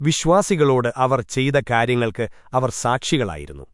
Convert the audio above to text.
വിശ്വാസികളോട് അവർ ചെയ്ത കാര്യങ്ങൾക്ക് അവർ സാക്ഷികളായിരുന്നു.